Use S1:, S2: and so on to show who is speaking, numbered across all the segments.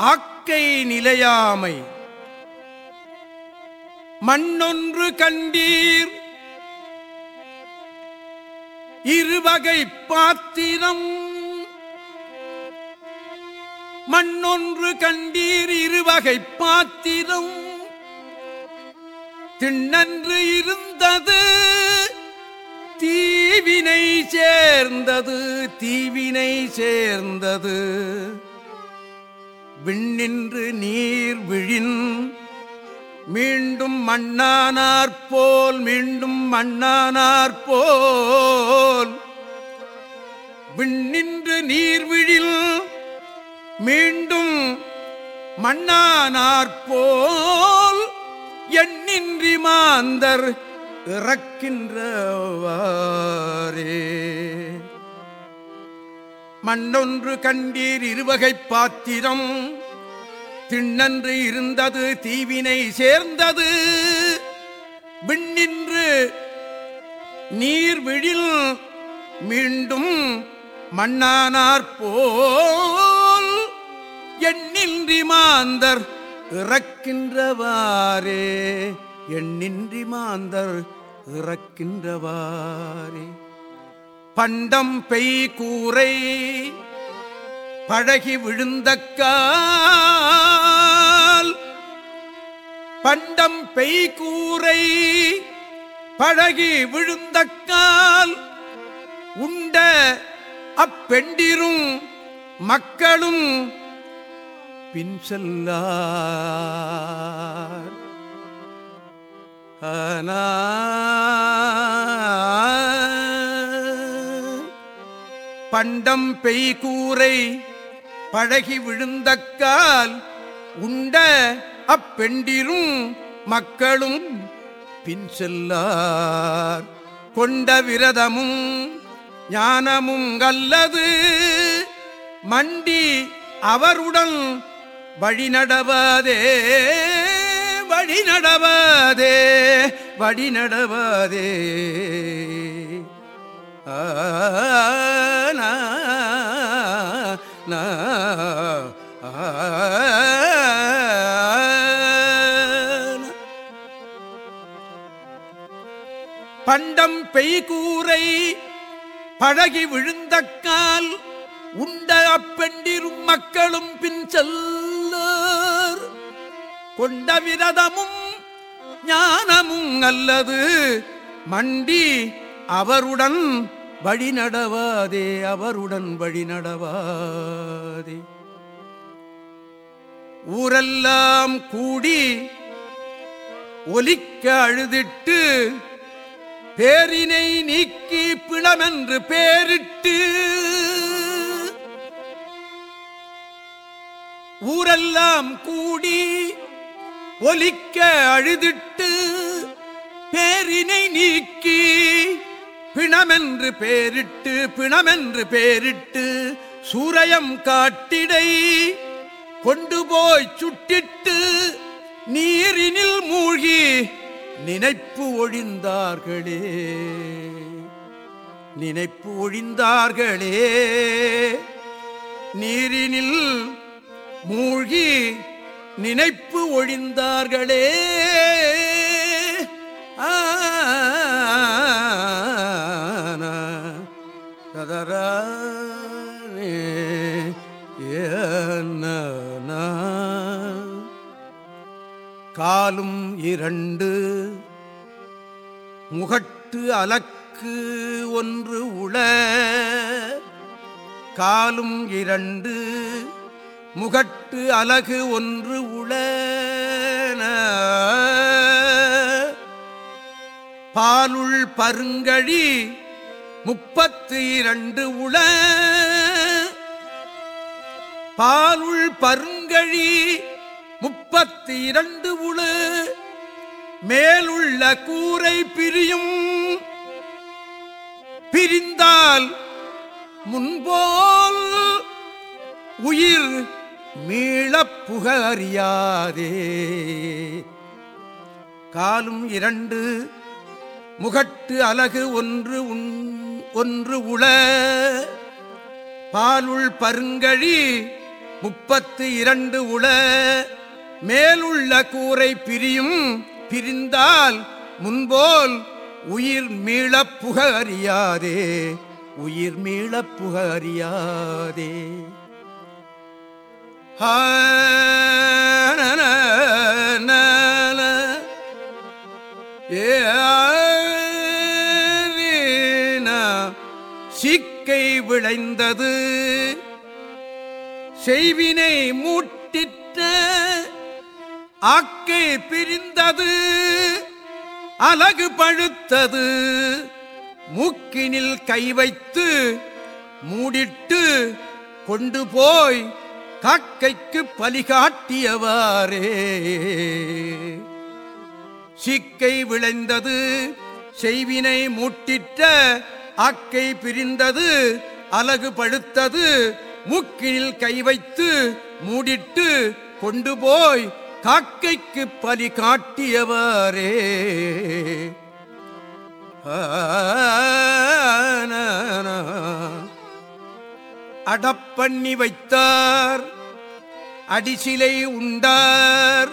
S1: ஆக்கை நிலையாமை. மண்ணொன்று கண்டீர். இருவகை பாத்திரம் மண்ணொன்று கண்டீர் இருவகை பாத்திரம் திண்ணன்று இருந்தது தீவினை சேர்ந்தது தீவினை சேர்ந்தது. விண்ணின்று நீர் விழின். மீண்டும் மண்ணானார் போல் மீண்டும் மண்ணானார் போல். விண்ணின்று நீர்விழில் மீண்டும் மண்ணானார்போல் எண்ணின்றி மாந்தர் இறக்கின்றவாரே. மண்ணொன்று கண்டீர் இருவகை பாத்திரம். திண்ணன்று இருந்தது தீவினை சேர்ந்தது. விண்ணின்று நீர்விழில் மீண்டும் மண்ணானார்போல் எண்ணின்றி மாந்தர் இறக்கின்றவாரே எண்ணின்றி மாந்தர் இறக்கின்றவாரே பண்டம் பெய் கூரை பழகி விழுந்தக்கால். பண்டம் பெய்கூரை பழகி விழுந்தக்கால். உண்ட அப்பெண்டிரும் மக்களும் பின் செல்லார். ஆனா பண்டம் பெய்கூரை பழகி விழுந்தக்கால் உண்ட அப்பெண்டிரும் மக்களும் பின் செல்லார். கொண்ட விரதமும் ஞானமும் அல்லது மண்டி அவருடன் வழிநடவாதே வழிநடவாதே வழிநடவாதே பெய்கூரை பழகி விழுந்தக்கால் உண்ட அப்பெண்டிரும் மக்களும் பின் செல்லார். கொண்ட விரதமும் ஞானமும் அல்லது மண்டி அவருடன் வழி நடவாதே அவருடன் வழி நடவாதே. ஊரெல்லாம் கூடி ஒலிக்க அழுதிட்டு பேரினை நீக்கி பிணமென்று பேரிட்டு ஊரெல்லாம் கூடி ஒலிக்க அழுதிட்டு பேரினை நீக்கி பிணமென்று பேரிட்டு பிணமென்று பேரிட்டு சூரயம் காட்டிடை கொண்டு போய் சுட்டிட்டு நீரினில் மூழ்கி நினைப்பு ஒழிந்தார்களே. நினைப்பு ஒழிந்தார்களே. நீரினில் மூழ்கி நினைப்பு ஒழிந்தார்களே. ஆனா, ஏ காலும் இரண்டு. முகட்டு அலக்கு ஒன்று உள. காலும் இரண்டு. முகட்டு அலகு ஒன்று உள. பாலுள் பருங்கழி முப்பத்து இரண்டு உள. பாலுள் பருங்கழி முப்பத்து இரண்டு உள. மேலுள்ள கூரை பிரியும். பிரிந்தால் முன்போல் உயிர் மீளப் புகறியாதே. காலும் இரண்டு முகட்டு அலகு ஒன்று உண்- ஒன்று உள. பாலுள் பருங்கழி முப்பத்து இரண்டு உள. மேலுள்ள கூரை பிரியும் பிரிந்தால் முன்போல் உயிர் மீளப் புக அறியாதே உயிர் மீளப் புக அறியாதே சிக்கை விளைந்தது செய்வினை மூட்டிற்ற ஆக்கை பிரிந்தது அலகு பழுத்தது. மூக்கினில் கை வைத்து மூடிட்டு கொண்டு போய் காக்கைக்கு பலிகாட்டியவாறே. சிக்கை விளைந்தது செய்வினை மூட்டிட்ட ஆக்கை பிரிந்தது அலகு பழுத்தது. மூக்கினில் கை வைத்து மூடிட்டு கொண்டு போய் காக்கைக்கு பலி காட்டியவரே. அடப்பண்ணி வைத்தார் அடிசிலை உண்டார்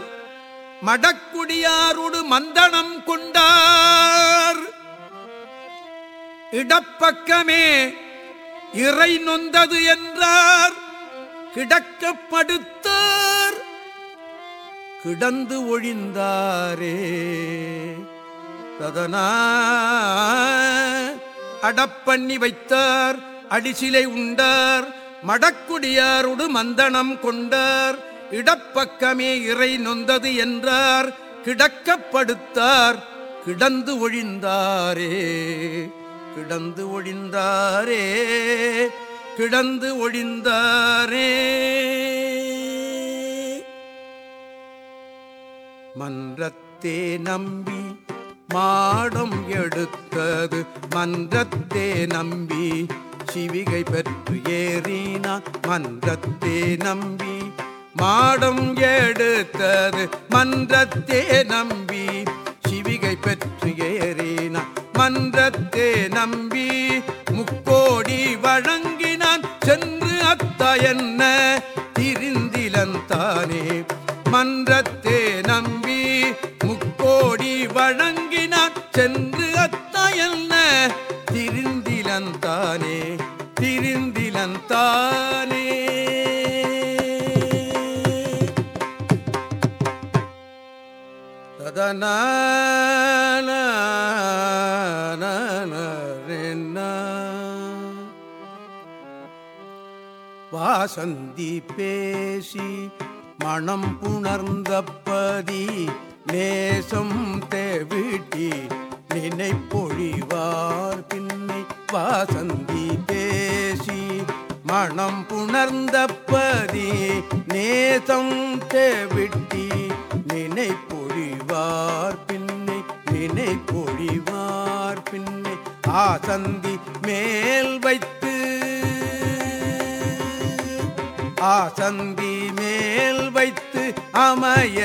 S1: மடக்குடியாரோடு மந்தனம் கொண்டார். இடப்பக்கமே இறை நொந்தது என்றார் கிடக்கப்படுத்தார் கிடந்து ஒழிந்தாரே. ததனா அடப்பண்ணி வைத்தார் அடிசிலை உண்டார் மடக்குடியாரோடு மந்தனம் கொண்டார். இடப்பக்கமே இறை நொந்தது என்றார் கிடக்கப்படுத்தார் கிடந்து ஒழிந்தாரே. கிடந்து ஒழிந்தாரே கிடந்து ஒழிந்தாரே. மன்றத்தே நம்பி மாடம் எடுத்தது. மன்றத்தே நம்பி சிவிகை பெற்று ஏறினான் மன்றத்தே நம்பி மாடம் எடுத்தது. மன்றத்தே நம்பி சிவிகை பெற்று ஏறினான் மன்றத்தே நம்பி முக்கோடி வழங்கினான். சென்று அத்த என்ன வாசந்தி பேசி மணம் புணர்ந்தப்பதி நேசம் தேவிட்டி நினைப்பொழிவார் பின்னை வாசந்தி பேசி மணம் புணர்ந்தப்பதி நேசம் தேவிட்டி நினைப்பொழிவார் பின்னை நினைப்பொழிவார் பின்னை ஆசந்தி மேல் வைத்து ஆசந்தி மேல் வைத்து அமைய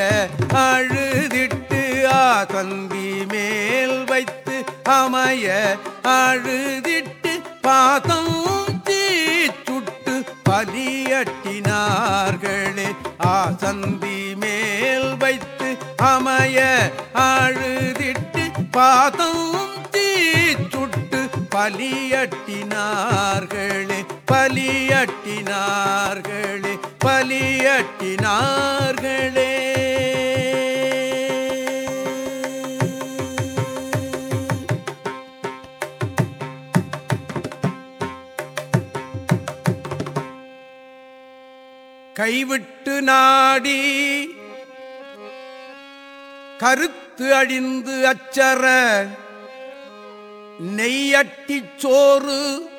S1: அழுதிட்டு ஆசந்தி மேல் வைத்து அமைய அழுதிட்டு பாதம் சுட்டு பலியட்டினார்களே. ஆசந்தி மேல் வைத்து அமைய அழுதிட்டு பாதம் சுட்டு பலியட்டினார்களே. பலியட்டினார்களே பலியட்டினார்களே. கைவிட்டு நாடி கருத்து அழிந்து அச்சர நெய்யட்டிச் சோறு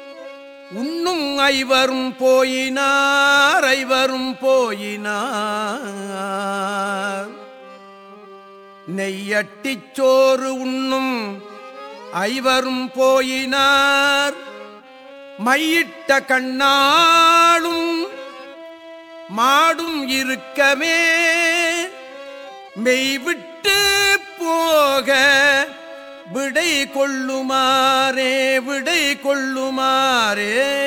S1: உண்ணும் ஐவரும் போயினார் ஐவரும் போயினார். நெய்யட்டிச் சோறு உண்ணும் ஐவரும் போயினார். மையிட்ட கண்ணாளும் மாடும் இருக்கமே மெய்விட்டு போக விடை கொள்ளுமாறே விடை கொள்ளுமாறே.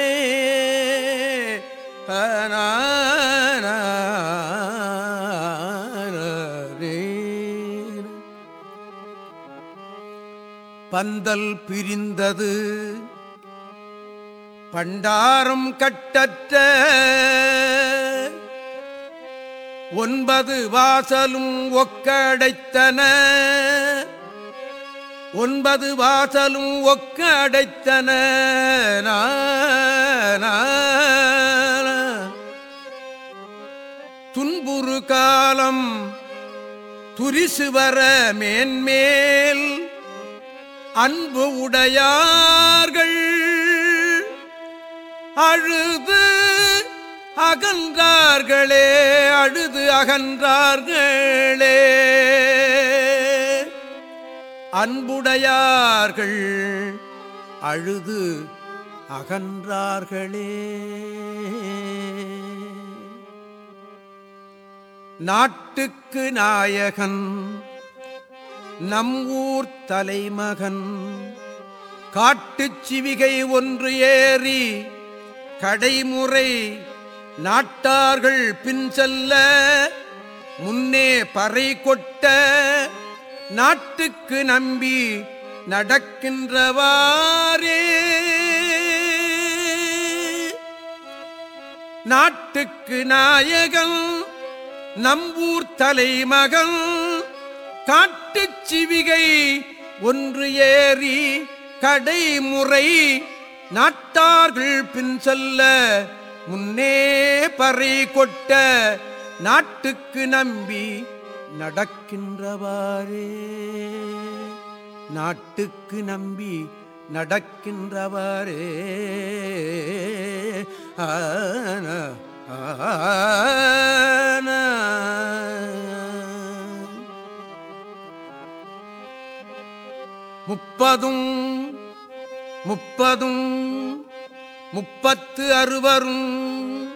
S1: பந்தல் பிரிந்தது பண்டாரம் கட்டற்ற. ஒன்பது வாசலும் ஒக்கடைத்தன. ஒன்பது வாசலும் ஒக்க அடைத்தன துன்புறு காலம் துரிசு வர மேன்மேல் அன்பு உடையார்கள். அழுது அகன்றார்களே அழுது அகன்றார்களே. அன்புடையார்கள் அழுது அகன்றார்களே. நாட்டுக்கு நாயகன் நம் ஊர் தலைமகன் காட்டுச் சிவிகை ஒன்று ஏறி கடைமுறை நாட்டார்கள் பின் செல்ல முன்னே பறை கொட்ட நாட்டுக்கு நம்பி நடக்கின்றவாரே நாட்டுக்கு நாயகன் நம்பூர் தலைமகன் காட்டுச் சிவிகை ஒன்று ஏறி கடைமுறை நாட்டார்கள் பின் செல்ல முன்னே பறை கொட்ட நாட்டுக்கு நம்பி நடக்கின்றவாரே நாட்டுக்கு நம்பி நடக்கின்றவாரே ஆன, ஆன. முப்பதும் முப்பதும் முப்பத்து அறுவரும்.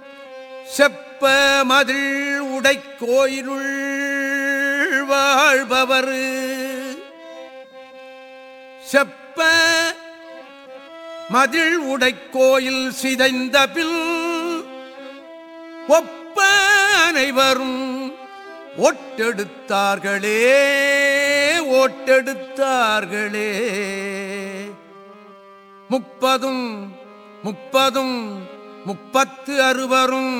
S1: செப்ப மதில் உடை கோயிலுள் வாழ்பவர். செப்ப மதில் உடை கோயில் சிதைந்த பின் ஒப்ப அனைவரும் ஒட்டெடுத்தார்களே ஓட்டெடுத்தார்களே. முப்பதும் முப்பதும் முப்பத்து அறுவரும்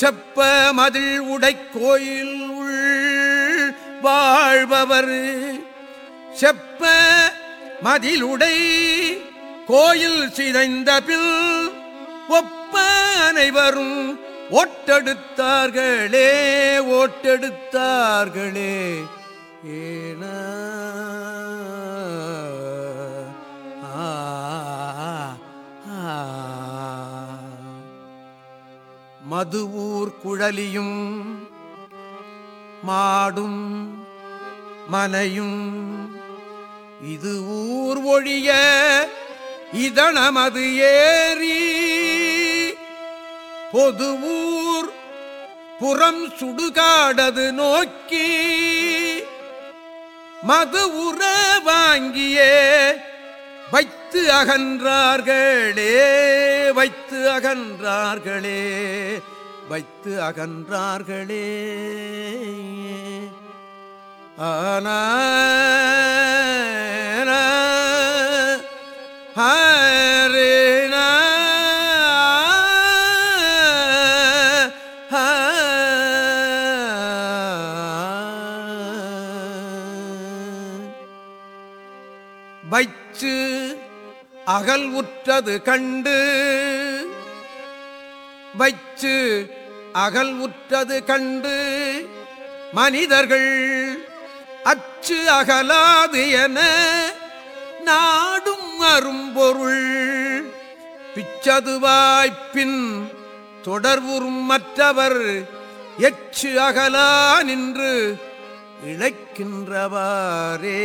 S1: செப்ப மதில் உடை கோயில் உள் வாழ்பவர். செப்ப மதிலுடை கோயில் சிதைந்த பில் ஒப்ப அனைவரும் ஒட்டெடுத்தார்களே ஓட்டெடுத்தார்களே. ஏன மதுவூர் குழலியும் மாடும் மலையும். இது ஊர் ஒழிய இதனமது ஏறி பொது ஊர் புறம் சுடுகாடது நோக்கி. மது உற வாங்கியே வைத்து அகன்றார்களே வைத்து அகன்றார்களே. வைத்து அகன்றார்களே. ஆன வைச்சு அகல் உற்றது கண்டு வைச்சு அகல் உற்றது கண்டு மனிதர்கள் அச்சு அகலாது என நாடும் அரும்பொருள். பிச்சதுவாய்ப்பின் தொடர்வுறும் மற்றவர் எச்சு அகலா நின்று இழைக்கின்றவாரே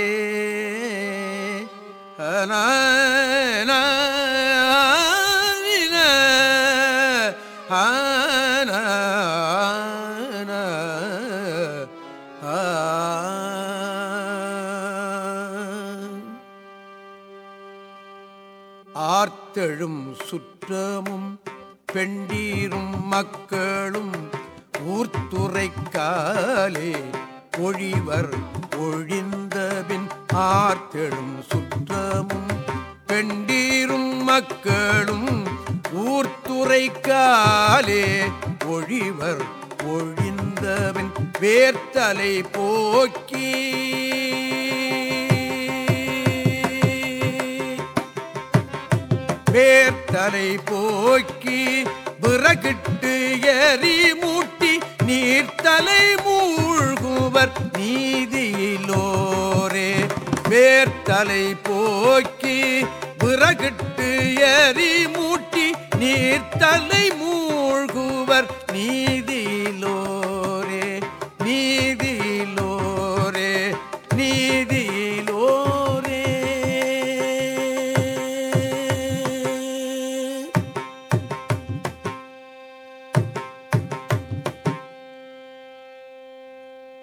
S1: ஆர்த்தெழும் சுற்றமும் பெண்டீரும் மக்களும் ஊர்த்துரைக்காலே ஒழிவர் ஒழிந்தபின் ஆர்த்தெழும் சுற்றமும் பெண்டீரும் மக்களும் ஊர்த்துரைக்காலே ஒழிவர் ஒழிந்தபின் வேர்த்தலை போக்கி பேர்த்தலை போக்கி விறகிட்டு எரி மூட்டி நீர்த்தலை மூழ்குவர் நீதியிலோரே. பேர்த்தலை போக்கி விறகிட்டு எரி மூட்டி நீர்த்தலை மூழ்குவர் நீதி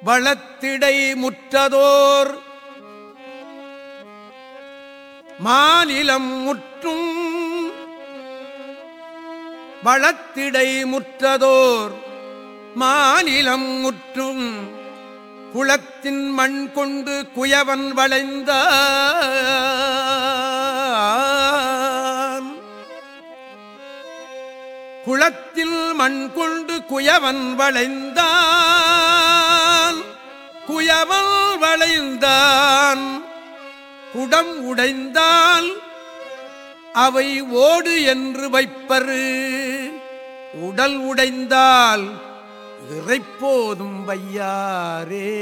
S1: வளத்திடை முற்றதோர். மாநிலம் முற்றும் வளத்திடை முற்றதோர். மாநிலம் முற்றும் குளத்தின் மண் கொண்டு குயவன் வளைந்த குளத்தில் மண் கொண்டு குயவன் வளைந்தான். குயவன் வளைந்தான். குடம் உடைந்தால் அவை ஓடு என்று வைப்பரு. உடல் உடைந்தால் இறைப்போதும் வையாரே.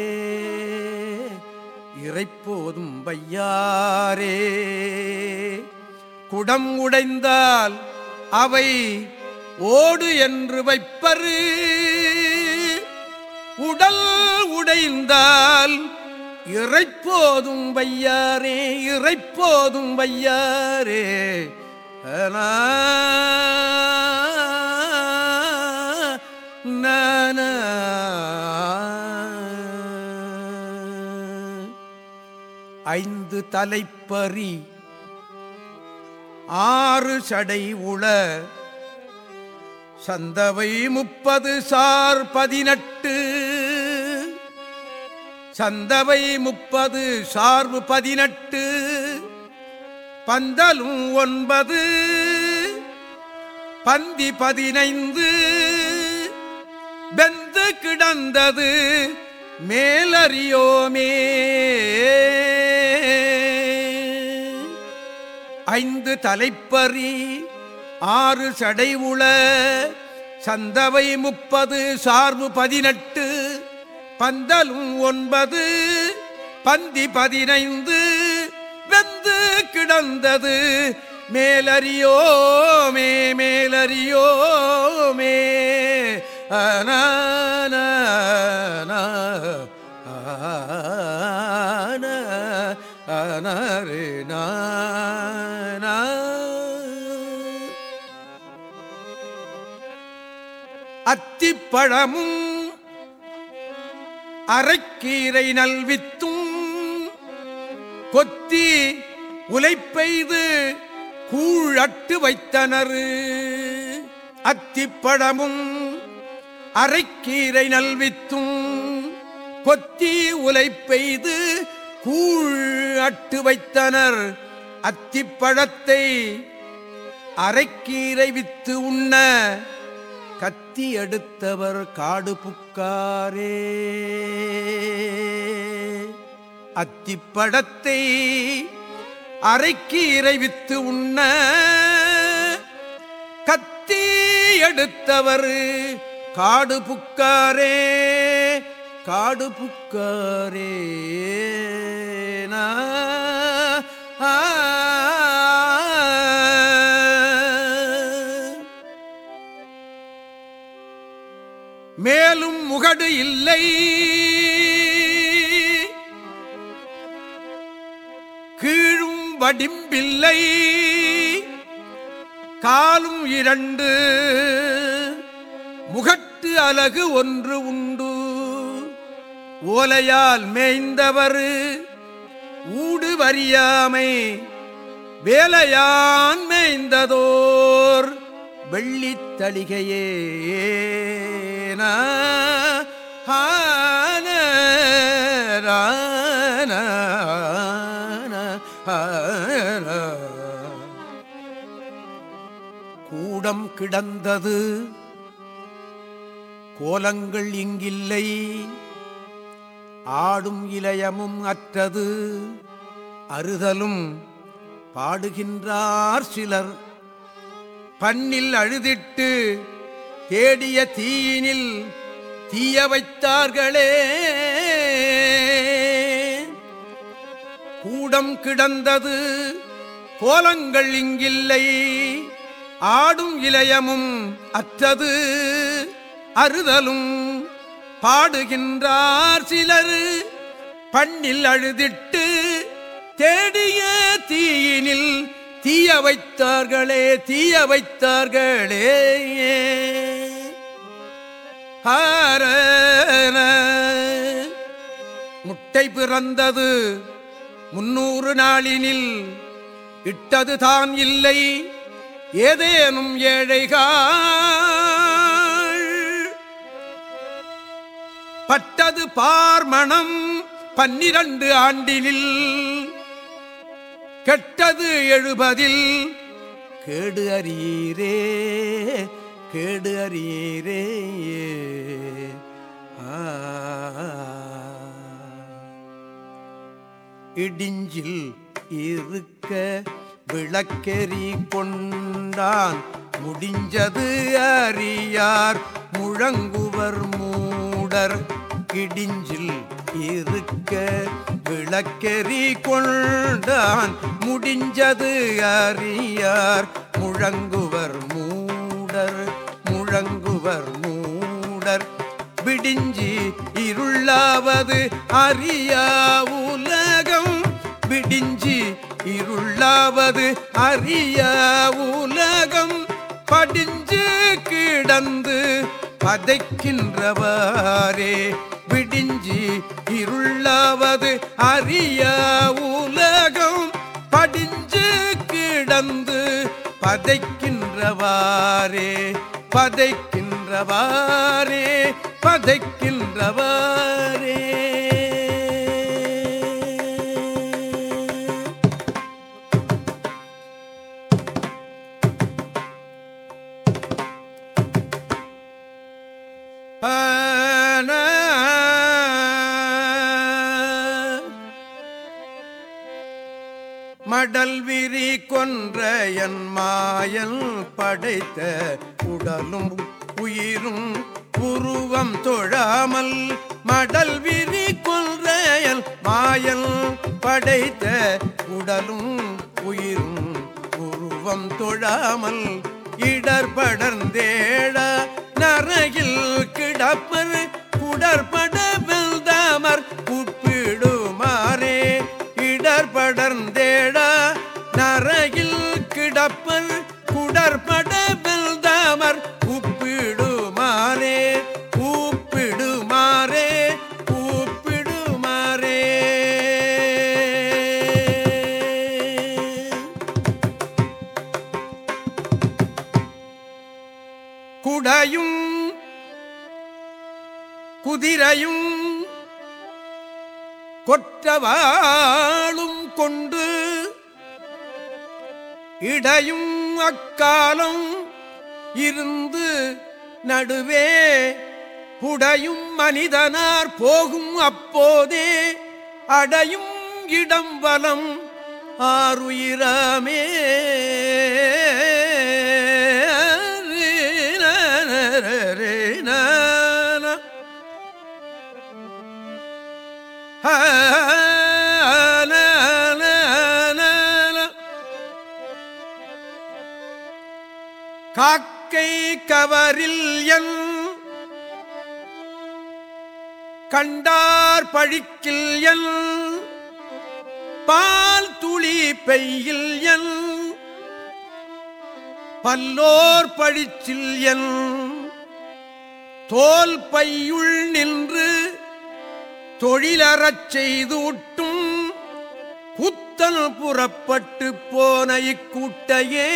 S1: இறைப்போதும் வையாரே. குடம் உடைந்தால் அவை ஓடு என்று வைப்பரு. உடல் உடைந்தால் இறைப்போதும் வையாரே இறைப்போதும் வையாரே. நான ஐந்து தலைப்பறி ஆறு சடை உள சந்தவை முப்பது சார் பதினெட்டு. சந்தவை முப்பது சார்பு பதினெட்டு பந்தலும் ஒன்பது பந்தி பதினைந்து வெந்து கிடந்தது மேலறியோமே. ஐந்து தலைப்பறி ஆறு சடை உள சந்தவை முப்பது சார்பு பதினெட்டு பந்தலும் ஒன்பது பந்தி பதினைந்து வெந்து கிடந்தது. மேலறியோமே மேலறியோமே. அனான அனரு அத்திப்பழமும் அரைக்கீரை நல்வித்தும். கொத்தி உலைப்பெய்து கூழட்டு வைத்தனர். அத்திப்பழமும் அரைக்கீரை நல்வித்தும். கொத்தி உலைப்பெய்து கூழ் அட்டு வைத்தனர். அத்திப்பழத்தை அரைக்கீரை வித்து உண்ண கத்தி எடுத்தவர் காடு புக்காரே. அத்திப்படத்தை அரைக்கு இறைவித்து உண்ண கத்தி எடுத்தவர் காடு புக்காரே. காடு புக்காரே. நா, ஆ, முகடு இல்லை. கீழும் வடிம்பில்லை. காலும் இரண்டு. முகட்டு அலகு ஒன்று உண்டு. ஓலையால் மேய்ந்தவர். ஊடு வரியாமை. வேலையான் மேய்ந்ததோர். வெள்ளித்தளிகையே கூடம் கிடந்தது. கோலங்கள் இங்கில்லை. ஆடும் இளையமும் அற்றது. அறுதலும் பாடுகின்றார் சிலர். பண்ணில் அழுதிட்டு தேடிய தீயினில் தீய வைத்தார்களே. கூடம் கிடந்தது. கோலங்கள் இங்கில்லை. ஆடும் இளையமும் அற்றது அறுதலும் பாடுகின்றார் சிலர். பண்ணில் அழுதிட்டு தேடிய தீயினில் தீய வைத்தார்களே தீய வைத்தார்களே. ஆரன. முட்டை பிறந்தது முன்னூறு நாளினில் இட்டது தான் இல்லை. ஏதேனும் ஏழைகள் பட்டது பார்மணம் பன்னிரண்டு ஆண்டினில் கெட்டது எழுபதில் கேடு அறியீரே கேடு அறியீரே இடிஞ்சில் இருக்க விளக்கெறி கொண்டான். முடிஞ்சது அறியார் முழங்குவர் மூடர். கிடிஞ்சில் இருக்க விளக்கெறி கொண்டான். முடிஞ்சது அறியார் முழங்குவர் மூடர். முழங்குவர் மூடர். விடிஞ்சி இருளாவது அறியா உலகம். விடிஞ்சி இருளாவது அறிய உலகம் படிஞ்சு கிடந்து பதைக்கின்றவாரே. விடிஞ்சி இருளாவது அறிய உலகம் படிஞ்சு கிடந்து பதைக்கின்றவாரே. பதைக்கின்றவாரே பதைக்கின்றவாரே. கொன்ற என் மாயல் படைத்த உடலும் உயிரும் உருவம் தொழாமல் மடல் விரி கொன்ற என் மாயல் படைத்த உடலும் உயிரும் உருவம் தொழாமல் இடர்படர்ந்தேட நரகில் கிடப்பது கொற்றவாளும் கொண்டு இடையும் அக்காலம் இருந்து நடுவே புடையும் மனிதனார் போகும் அப்போதே அடையும் இடம் வலம் ஆறுயிரமே ஆறுயிராமே காக்கை கவரில் என் கண்டார் பழிக்கில் என் பால் துளி பெய்யில் என் பல்லோர் பழிச்சில் என் தோல் பையுள் நின்று தொழிலறச் செய்து உட்டும் குத்தல் புறப்பட்டு போன இக்கூட்டையே.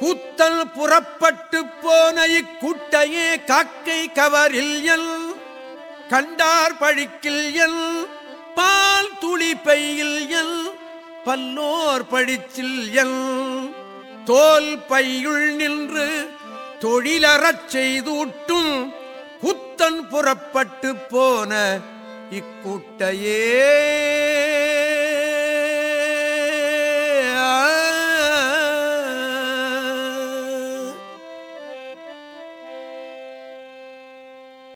S1: கூத்தல் புறப்பட்டு போன இக்கூட்டையே காக்கை கவரில் எல் கண்டார் பழிக்கில் எல் பால் துளி பையில் எல் பல்லோர் பழிச்சில் எல். தோல் பையுள் நின்று தொழிலறச் செய்தூட்டும் குத்தன் புறப்பட்டு போன இக்கூட்டையே.